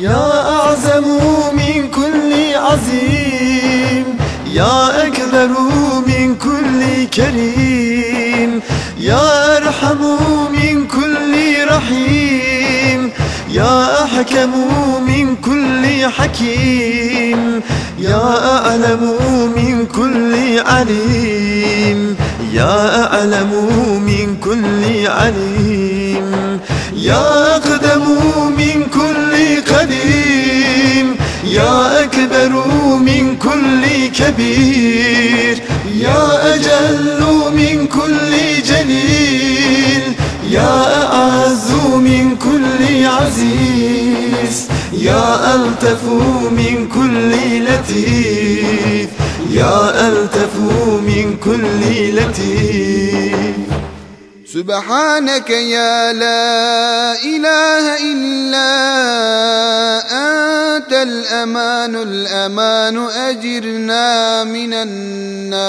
يا أعزم من كل عظيم يا أكبر من كل كريم يا أرحم من كل رحيم يا أحكم من كل حكيم يا أعلم من كل عليم يا أعلم من كل عليم يا أقدم كل قديم يا أكبر من كل كبير. يا أجل من كل جليل. يا أعز من كل عزيز. يا ألطف من كل لطيف. يا ألطف من كل لطيف. سبحانك يا لا إله إلا أنت الأمان الأمان أجرنا من النار.